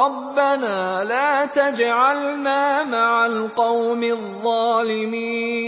رَبَّنَا لَا تَجْعَلْنَا مَعَ الْقَوْمِ الظَّالِمِينَ.